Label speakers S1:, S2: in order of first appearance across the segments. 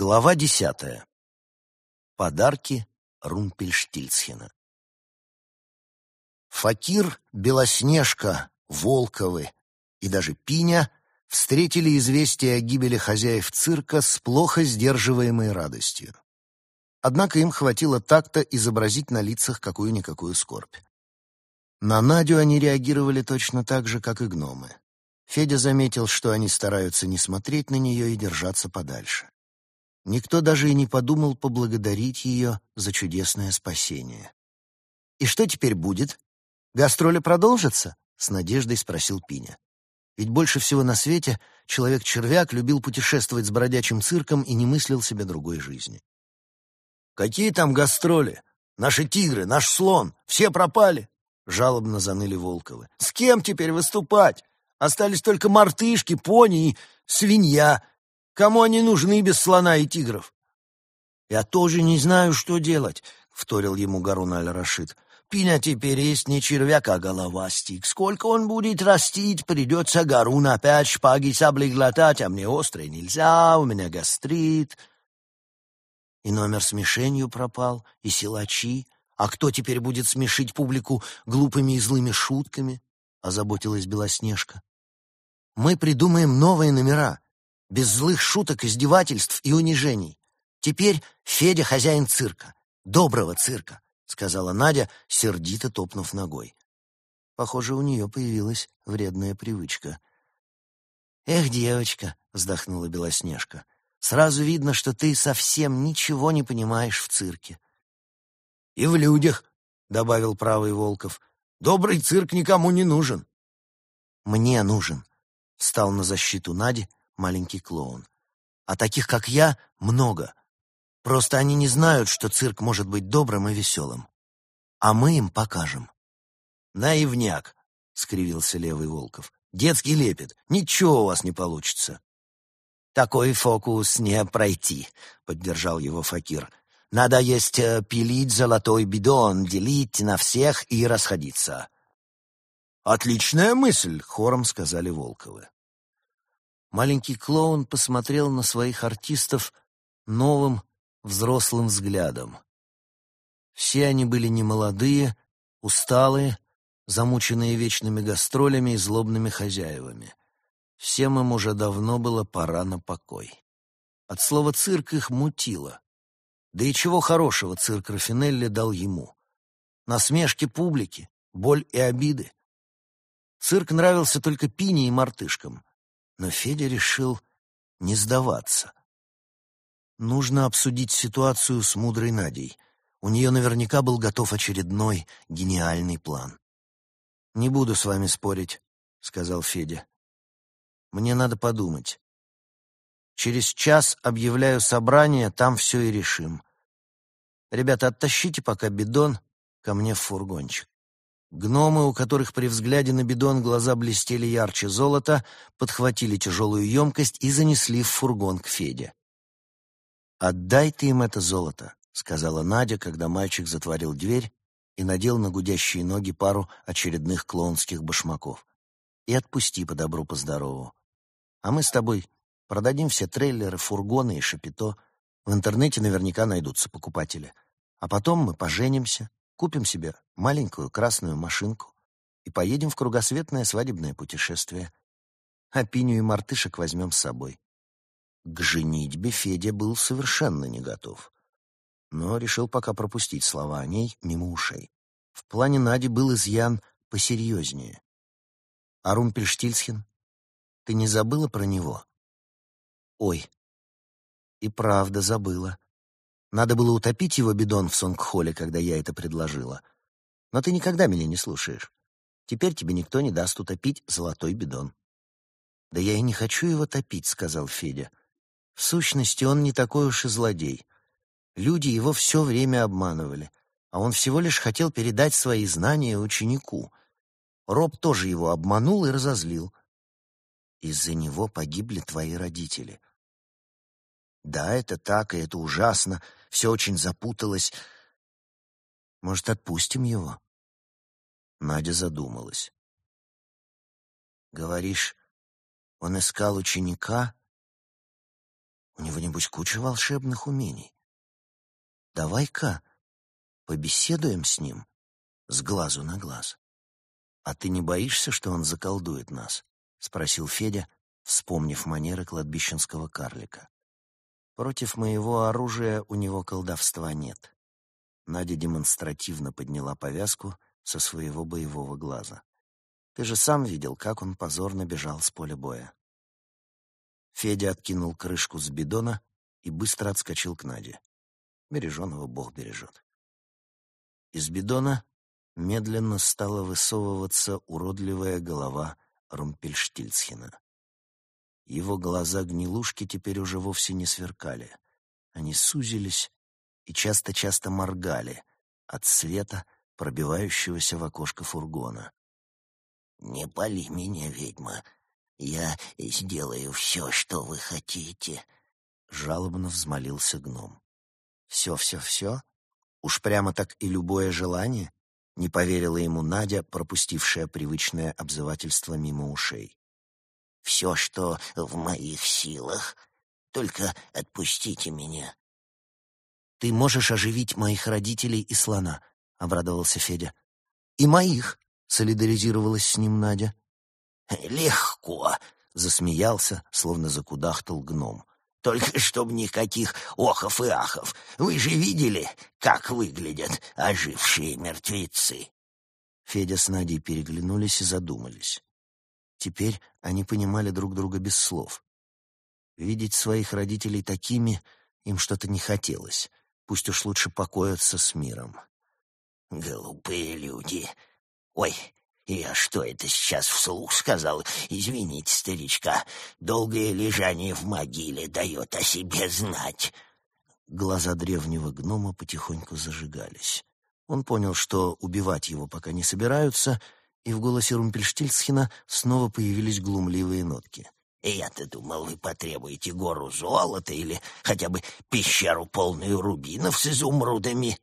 S1: Глава десятая. Подарки Румпельштильцхена. Факир, Белоснежка, Волковы и даже Пиня встретили известие о гибели хозяев цирка с плохо сдерживаемой радостью. Однако им хватило такта изобразить на лицах какую-никакую скорбь. На Надю они реагировали точно так же, как и гномы. Федя заметил, что они стараются не смотреть на нее и держаться подальше. Никто даже и не подумал поблагодарить ее за чудесное спасение. «И что теперь будет? Гастроли продолжатся?» — с надеждой спросил Пиня. Ведь больше всего на свете человек-червяк любил путешествовать с бродячим цирком и не мыслил себе другой жизни. «Какие там гастроли? Наши тигры, наш слон, все пропали!» — жалобно заныли Волковы. «С кем теперь выступать? Остались только мартышки, пони и свинья, Кому они нужны без слона и тигров? Я тоже не знаю, что делать, вторил ему Гарун аль-Рашид. Пиня теперь есть не червяк, а головастик. Сколько он будет растить, придется Гарун опять шпаги сабли глотать, а мне острый нельзя, у меня гастрит. И номер с мишенью пропал, и силачи. А кто теперь будет смешить публику глупыми и злыми шутками? Озаботилась Белоснежка. Мы придумаем новые номера без злых шуток, издевательств и унижений. Теперь Федя хозяин цирка, доброго цирка, сказала Надя, сердито топнув ногой. Похоже, у нее появилась вредная привычка. «Эх, девочка!» — вздохнула Белоснежка. «Сразу видно, что ты совсем ничего не понимаешь в цирке». «И в людях», — добавил правый Волков. «Добрый цирк никому не нужен». «Мне нужен», — встал на защиту Нади маленький клоун. А таких, как я, много. Просто они не знают, что цирк может быть добрым и веселым. А мы им покажем. «Наивняк», — скривился левый Волков. «Детский лепет. Ничего у вас не получится». «Такой фокус не пройти», — поддержал его Факир. «Надо есть э, пилить золотой бидон, делить на всех и расходиться». «Отличная мысль», — хором сказали Волковы. Маленький клоун посмотрел на своих артистов новым, взрослым взглядом. Все они были немолодые, усталые, замученные вечными гастролями и злобными хозяевами. Всем им уже давно было пора на покой. От слова «цирк» их мутило. Да и чего хорошего цирк Рафинелли дал ему? Насмешки публики, боль и обиды. Цирк нравился только Пине и мартышкам. Но Федя решил не сдаваться. Нужно обсудить ситуацию с мудрой Надей. У нее наверняка был готов очередной гениальный план. «Не буду с вами спорить», — сказал Федя. «Мне надо подумать. Через час объявляю собрание, там все и решим. Ребята, оттащите пока бидон ко мне в фургончик». Гномы, у которых при взгляде на бидон глаза блестели ярче золота, подхватили тяжелую емкость и занесли в фургон к Феде. «Отдай ты им это золото», — сказала Надя, когда мальчик затворил дверь и надел на гудящие ноги пару очередных клоунских башмаков. «И отпусти по добру, по здорову. А мы с тобой продадим все трейлеры, фургоны и шапито. В интернете наверняка найдутся покупатели. А потом мы поженимся, Купим себе маленькую красную машинку и поедем в кругосветное свадебное путешествие. А Пиню и мартышек возьмем с собой. К женитьбе Федя был совершенно не готов, но решил пока пропустить слова о ней мимо ушей. В плане Нади был изъян посерьезнее. А Румпельштильцхен? Ты не забыла про него? Ой, и правда забыла. Надо было утопить его бидон в Сонгхоле, когда я это предложила. Но ты никогда меня не слушаешь. Теперь тебе никто не даст утопить золотой бидон. «Да я и не хочу его топить», — сказал Федя. «В сущности, он не такой уж и злодей. Люди его все время обманывали, а он всего лишь хотел передать свои знания ученику. Роб тоже его обманул и разозлил. Из-за него погибли твои родители. Да, это так, и это ужасно. Все очень запуталось. Может, отпустим его? Надя задумалась. Говоришь, он искал ученика? У него, небось, куча волшебных умений. Давай-ка побеседуем с ним с глазу на глаз. А ты не боишься, что он заколдует нас? спросил Федя, вспомнив манеры кладбищенского карлика. Против моего оружия у него колдовства нет. Надя демонстративно подняла повязку со своего боевого глаза. Ты же сам видел, как он позорно бежал с поля боя. Федя откинул крышку с бидона и быстро отскочил к Наде. Береженого Бог бережет. Из бидона медленно стала высовываться уродливая голова Румпельштильцхена. Его глаза-гнилушки теперь уже вовсе не сверкали. Они сузились и часто-часто моргали от света, пробивающегося в окошко фургона.
S2: «Не пали меня, ведьма. Я сделаю все, что вы хотите», — жалобно взмолился гном.
S1: «Все, все, все? Уж прямо так и любое желание?» — не поверила ему Надя, пропустившая привычное обзывательство мимо ушей
S2: все, что в моих силах. Только отпустите меня».
S1: «Ты можешь оживить моих родителей и слона», — обрадовался Федя. «И моих», — солидаризировалась с ним Надя.
S2: «Легко», — засмеялся, словно закудахтал гном. «Только чтоб никаких охов и ахов. Вы же видели, как выглядят ожившие мертвецы?»
S1: Федя с Надей переглянулись и задумались. Теперь они понимали друг друга без слов. Видеть своих родителей такими им что-то не хотелось. Пусть уж лучше покоятся с миром.
S2: «Глупые люди! Ой, я что это сейчас вслух сказал? Извините, старичка, долгое лежание в могиле дает о себе знать».
S1: Глаза древнего гнома потихоньку зажигались. Он понял, что убивать его пока не собираются — и в голосе Румпельштильцхена снова появились глумливые нотки.
S2: «Я-то думал, вы потребуете гору золота или хотя бы пещеру, полную рубинов с изумрудами».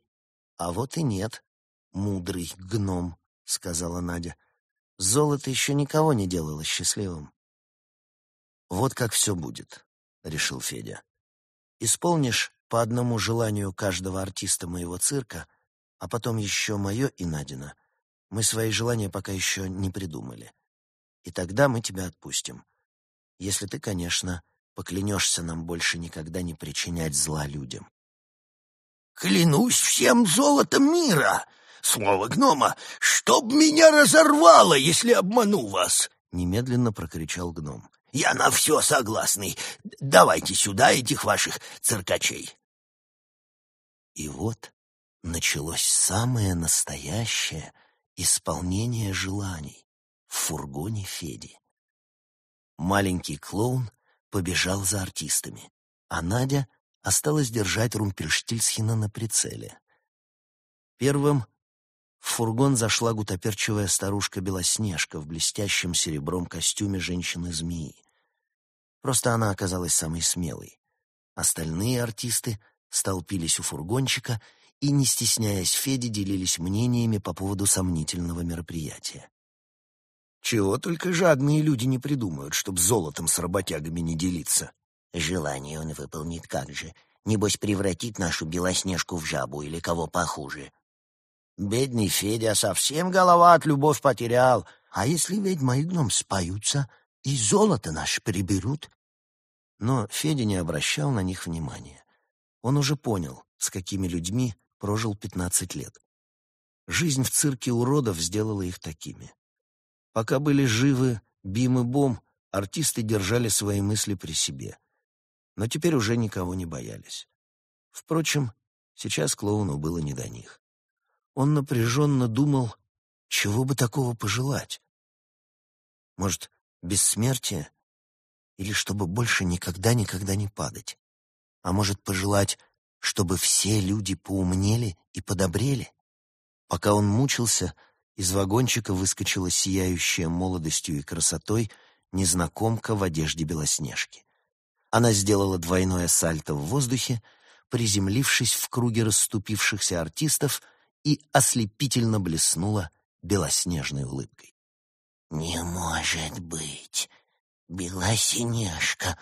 S1: «А вот и нет, мудрый гном», — сказала Надя. «Золото еще никого не делало счастливым». «Вот как все будет», — решил Федя. «Исполнишь по одному желанию каждого артиста моего цирка, а потом еще мое и Надина — мы свои желания пока еще не придумали. И тогда мы тебя отпустим. Если ты, конечно, поклянешься нам больше никогда не причинять зла людям.
S2: «Клянусь всем золотом мира! Слово гнома! Чтоб меня разорвало, если обману вас!»
S1: Немедленно прокричал гном.
S2: «Я на все согласный. Давайте сюда этих ваших циркачей!»
S1: И вот началось самое настоящее — исполнение желаний в фургоне Феди. Маленький клоун побежал за артистами, а Надя осталась держать Румпельштильцхена на прицеле. Первым в фургон зашла гутоперчивая старушка Белоснежка в блестящем серебром костюме женщины-змеи. Просто она оказалась самой смелой. Остальные артисты столпились у фургончика и, не стесняясь Феди, делились мнениями по поводу сомнительного мероприятия. Чего только жадные люди не придумают, чтоб золотом с работягами не делиться.
S2: Желание он выполнит как же. Небось, превратит нашу Белоснежку в жабу или кого похуже.
S1: Бедный Федя совсем голова от любовь потерял. А если ведьма и гном споются, и золото наше приберут? Но Федя не обращал на них внимания. Он уже понял, с какими людьми прожил пятнадцать лет. Жизнь в цирке уродов сделала их такими. Пока были живы Бим и Бом, артисты держали свои мысли при себе. Но теперь уже никого не боялись. Впрочем, сейчас клоуну было не до них. Он напряженно думал, чего бы такого пожелать. Может, бессмертие? Или чтобы больше никогда-никогда не падать? А может, пожелать чтобы все люди поумнели и подобрели. Пока он мучился, из вагончика выскочила сияющая молодостью и красотой незнакомка в одежде Белоснежки. Она сделала двойное сальто в воздухе, приземлившись в круге расступившихся артистов и ослепительно блеснула белоснежной улыбкой.
S2: «Не может быть! Белоснежка!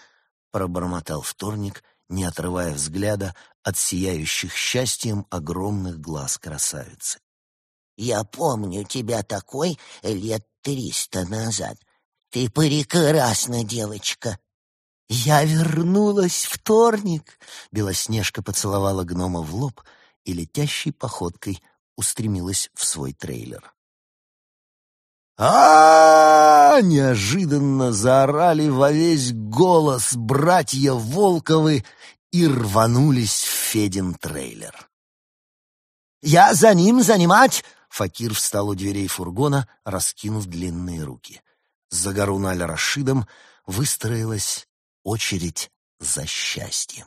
S1: пробормотал вторник, не отрывая взгляда от сияющих счастьем огромных глаз красавицы.
S2: «Я помню тебя такой лет триста назад. Ты прекрасна, девочка!»
S1: «Я вернулась, вторник!» Белоснежка поцеловала гнома в лоб и летящей походкой устремилась в свой трейлер. а, неожиданно заорали во весь голос братья Волковы и рванулись в Федин трейлер. «Я за ним занимать!» Факир встал у дверей фургона, раскинув длинные руки. За Гаруналь Рашидом выстроилась очередь за счастьем.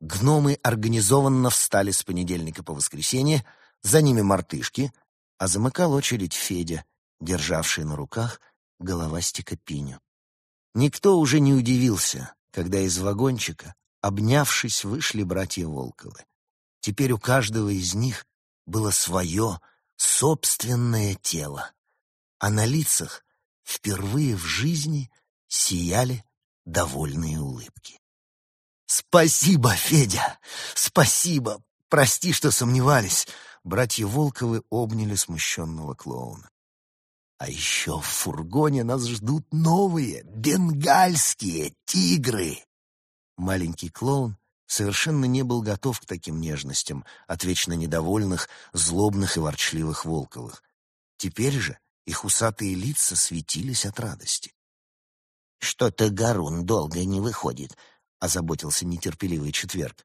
S1: Гномы организованно встали с понедельника по воскресенье, за ними мартышки, а замыкал очередь Федя, державший на руках головастика Пиню. Никто уже не удивился, когда из вагончика, обнявшись, вышли братья Волковы. Теперь у каждого из них было свое собственное тело, а на лицах впервые в жизни сияли довольные улыбки. «Спасибо, Федя! Спасибо! Прости, что сомневались!» Братья Волковы обняли смущенного клоуна. «А еще в фургоне нас ждут новые бенгальские тигры!» Маленький клоун совершенно не был готов к таким нежностям от вечно недовольных, злобных и ворчливых Волковых. Теперь же их усатые лица светились от радости.
S2: «Что-то Гарун долго не выходит», — озаботился нетерпеливый четверг.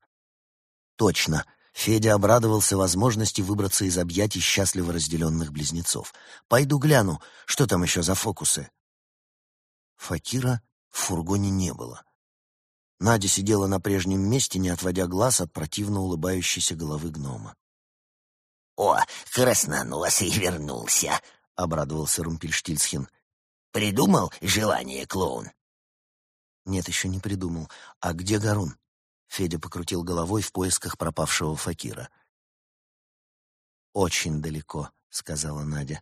S1: «Точно!» Федя обрадовался возможности выбраться из объятий счастливо разделенных близнецов. «Пойду гляну, что там еще за фокусы». Факира в фургоне не было. Надя сидела на прежнем месте, не отводя глаз от противно улыбающейся головы гнома.
S2: «О, красноносый вернулся!» — обрадовался Румпельштильцхен. «Придумал желание, клоун?»
S1: «Нет, еще не придумал. А где Гарун?» Федя покрутил головой в поисках пропавшего факира. «Очень далеко», — сказала Надя.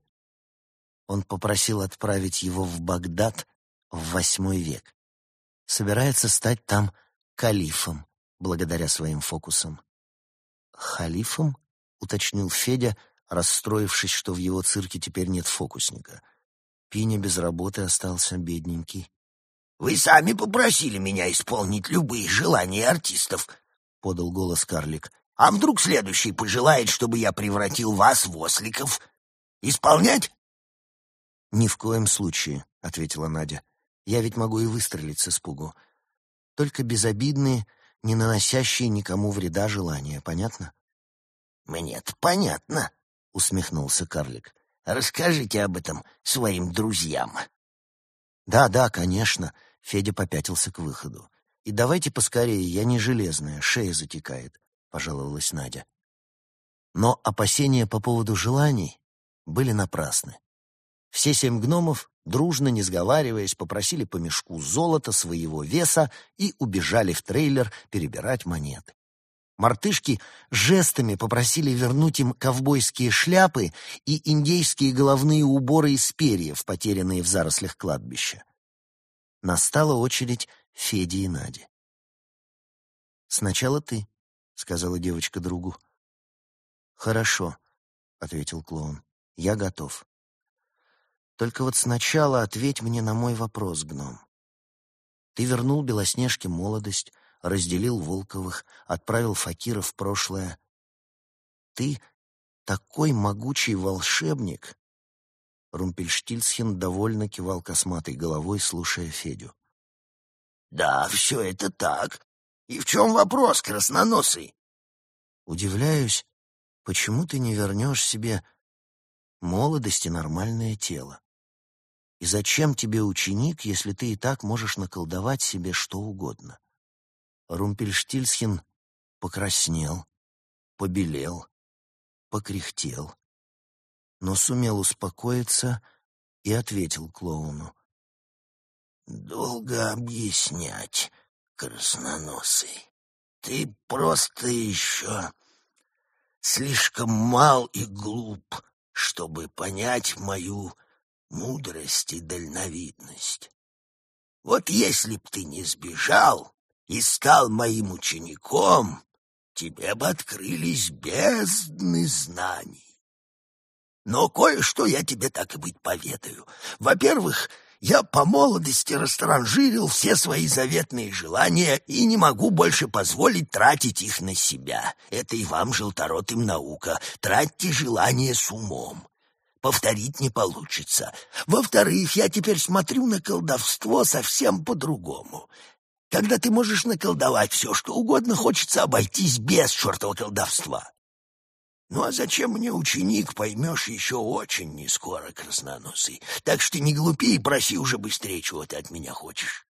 S1: Он попросил отправить его в Багдад в восьмой век собирается стать там калифом, благодаря своим фокусам. «Халифом?» — уточнил Федя, расстроившись, что в его цирке теперь нет фокусника. Пиня без работы остался бедненький.
S2: «Вы сами попросили меня исполнить любые желания артистов», — подал голос карлик. «А вдруг следующий пожелает, чтобы я превратил вас в осликов? Исполнять?»
S1: «Ни в коем случае», — ответила Надя. Я ведь могу и выстрелить с испугу. Только безобидные, не наносящие никому вреда желания, понятно?
S2: «Мне-то понятно», — усмехнулся карлик. «Расскажите об этом своим друзьям».
S1: «Да, да, конечно», — Федя попятился к выходу. «И давайте поскорее, я не железная, шея затекает», — пожаловалась Надя. Но опасения по поводу желаний были напрасны. Все семь гномов дружно, не сговариваясь, попросили по мешку золота своего веса и убежали в трейлер перебирать монеты. Мартышки жестами попросили вернуть им ковбойские шляпы и индейские головные уборы из перьев, потерянные в зарослях кладбища. Настала очередь Феди и Нади. «Сначала ты», — сказала девочка другу. «Хорошо», — ответил клоун. «Я готов». Только вот сначала ответь мне на мой вопрос, гном. Ты вернул Белоснежке молодость, разделил Волковых, отправил Факира в прошлое. Ты такой могучий волшебник. Румпельштильцхен довольно кивал косматой головой, слушая Федю.
S2: «Да, все это так. И в чем вопрос, красноносый?»
S1: «Удивляюсь, почему ты не вернешь себе молодость и нормальное тело? И зачем тебе ученик, если ты и так можешь наколдовать себе что угодно? Румпельштильцхен покраснел, побелел, покряхтел, но сумел успокоиться и ответил клоуну.
S2: «Долго объяснять, красноносый. Ты просто еще слишком мал и глуп, чтобы понять мою мудрость и дальновидность. Вот если б ты не сбежал и стал моим учеником, тебе бы открылись бездны знаний. Но кое-что я тебе так и быть поведаю. Во-первых, я по молодости растранжирил все свои заветные желания и не могу больше позволить тратить их на себя. Это и вам, желторотым, наука. Тратьте желания с умом. Повторить не получится. Во-вторых, я теперь смотрю на колдовство совсем по-другому. Когда ты можешь наколдовать все, что угодно, хочется обойтись без чертова колдовства. Ну а зачем мне ученик, поймешь еще очень нескоро, красноносый. Так что не глупи и проси уже быстрее, чего ты от меня хочешь.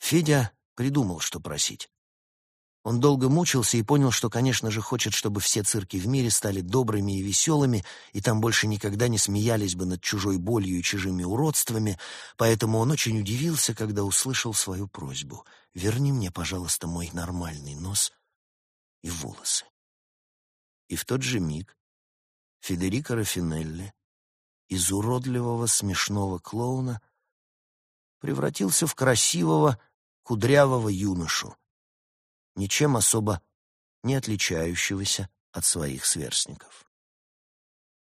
S1: Федя придумал, что просить. Он долго мучился и понял, что, конечно же, хочет, чтобы все цирки в мире стали добрыми и веселыми, и там больше никогда не смеялись бы над чужой болью и чужими уродствами, поэтому он очень удивился, когда услышал свою просьбу. «Верни мне, пожалуйста, мой нормальный нос и волосы». И в тот же миг Федерико Рафинелли из уродливого смешного клоуна превратился в красивого кудрявого юношу, ничем особо не отличающегося от своих сверстников.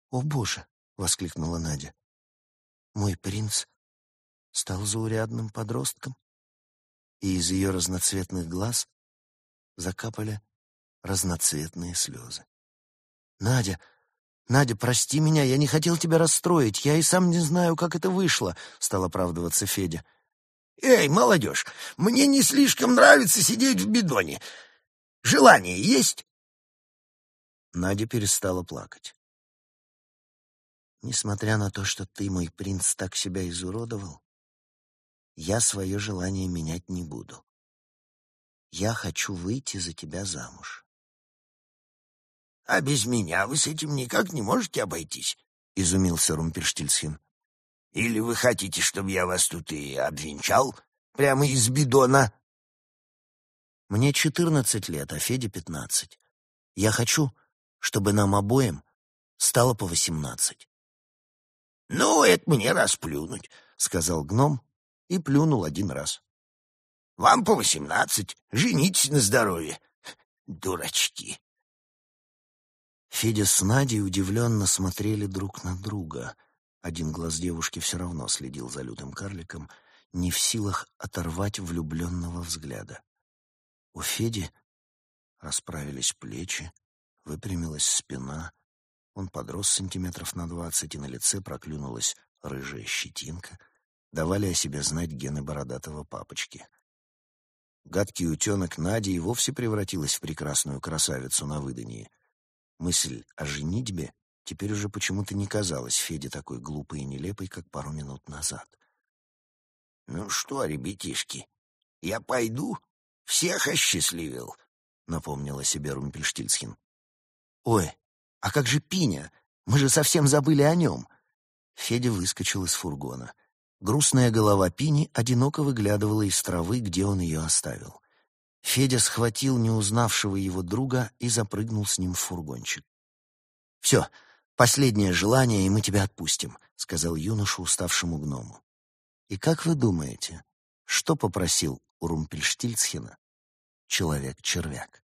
S1: «О, Боже!» — воскликнула Надя. «Мой принц стал заурядным подростком?» И из ее разноцветных глаз закапали разноцветные слезы. «Надя, Надя, прости меня, я не хотел тебя расстроить, я и сам не знаю, как это вышло», — стал оправдываться Федя.
S2: «Эй, молодежь, мне не слишком нравится сидеть в бидоне. Желание есть?»
S1: Надя перестала плакать. «Несмотря на то, что ты, мой принц, так себя изуродовал, я свое желание менять не буду. Я хочу выйти за тебя замуж.
S2: А без меня вы с этим никак не можете обойтись, — изумился Румперштильцхен. Или вы хотите, чтобы я вас тут и обвенчал прямо из бидона?
S1: Мне четырнадцать лет, а Феде пятнадцать. Я хочу, чтобы нам обоим стало по восемнадцать.
S2: — Ну, это мне расплюнуть, — сказал гном
S1: и плюнул один раз.
S2: — Вам по восемнадцать, женитесь на здоровье. Дурачки.
S1: Федя с Надей удивленно смотрели друг на друга. Один глаз девушки все равно следил за лютым карликом, не в силах оторвать влюбленного взгляда. У Феди расправились плечи, выпрямилась спина, он подрос сантиметров на двадцать, и на лице проклюнулась рыжая щетинка, давали о себе знать гены бородатого папочки. Гадкий утенок Надя и вовсе превратилась в прекрасную красавицу на выданье — Мысль о женитьбе теперь уже почему-то не казалась Феде такой глупой и нелепой, как пару минут назад.
S2: «Ну что, ребятишки, я пойду, всех осчастливил», — напомнила себе Румпельштильцхен.
S1: «Ой, а как же Пиня? Мы же совсем забыли о нем!» Федя выскочил из фургона. Грустная голова Пини одиноко выглядывала из травы, где он ее оставил. Федя схватил неузнавшего его друга и запрыгнул с ним в фургончик. «Все, последнее желание, и мы тебя отпустим», — сказал юноша уставшему гному. «И как вы думаете, что попросил у Румпельштильцхена человек-червяк?»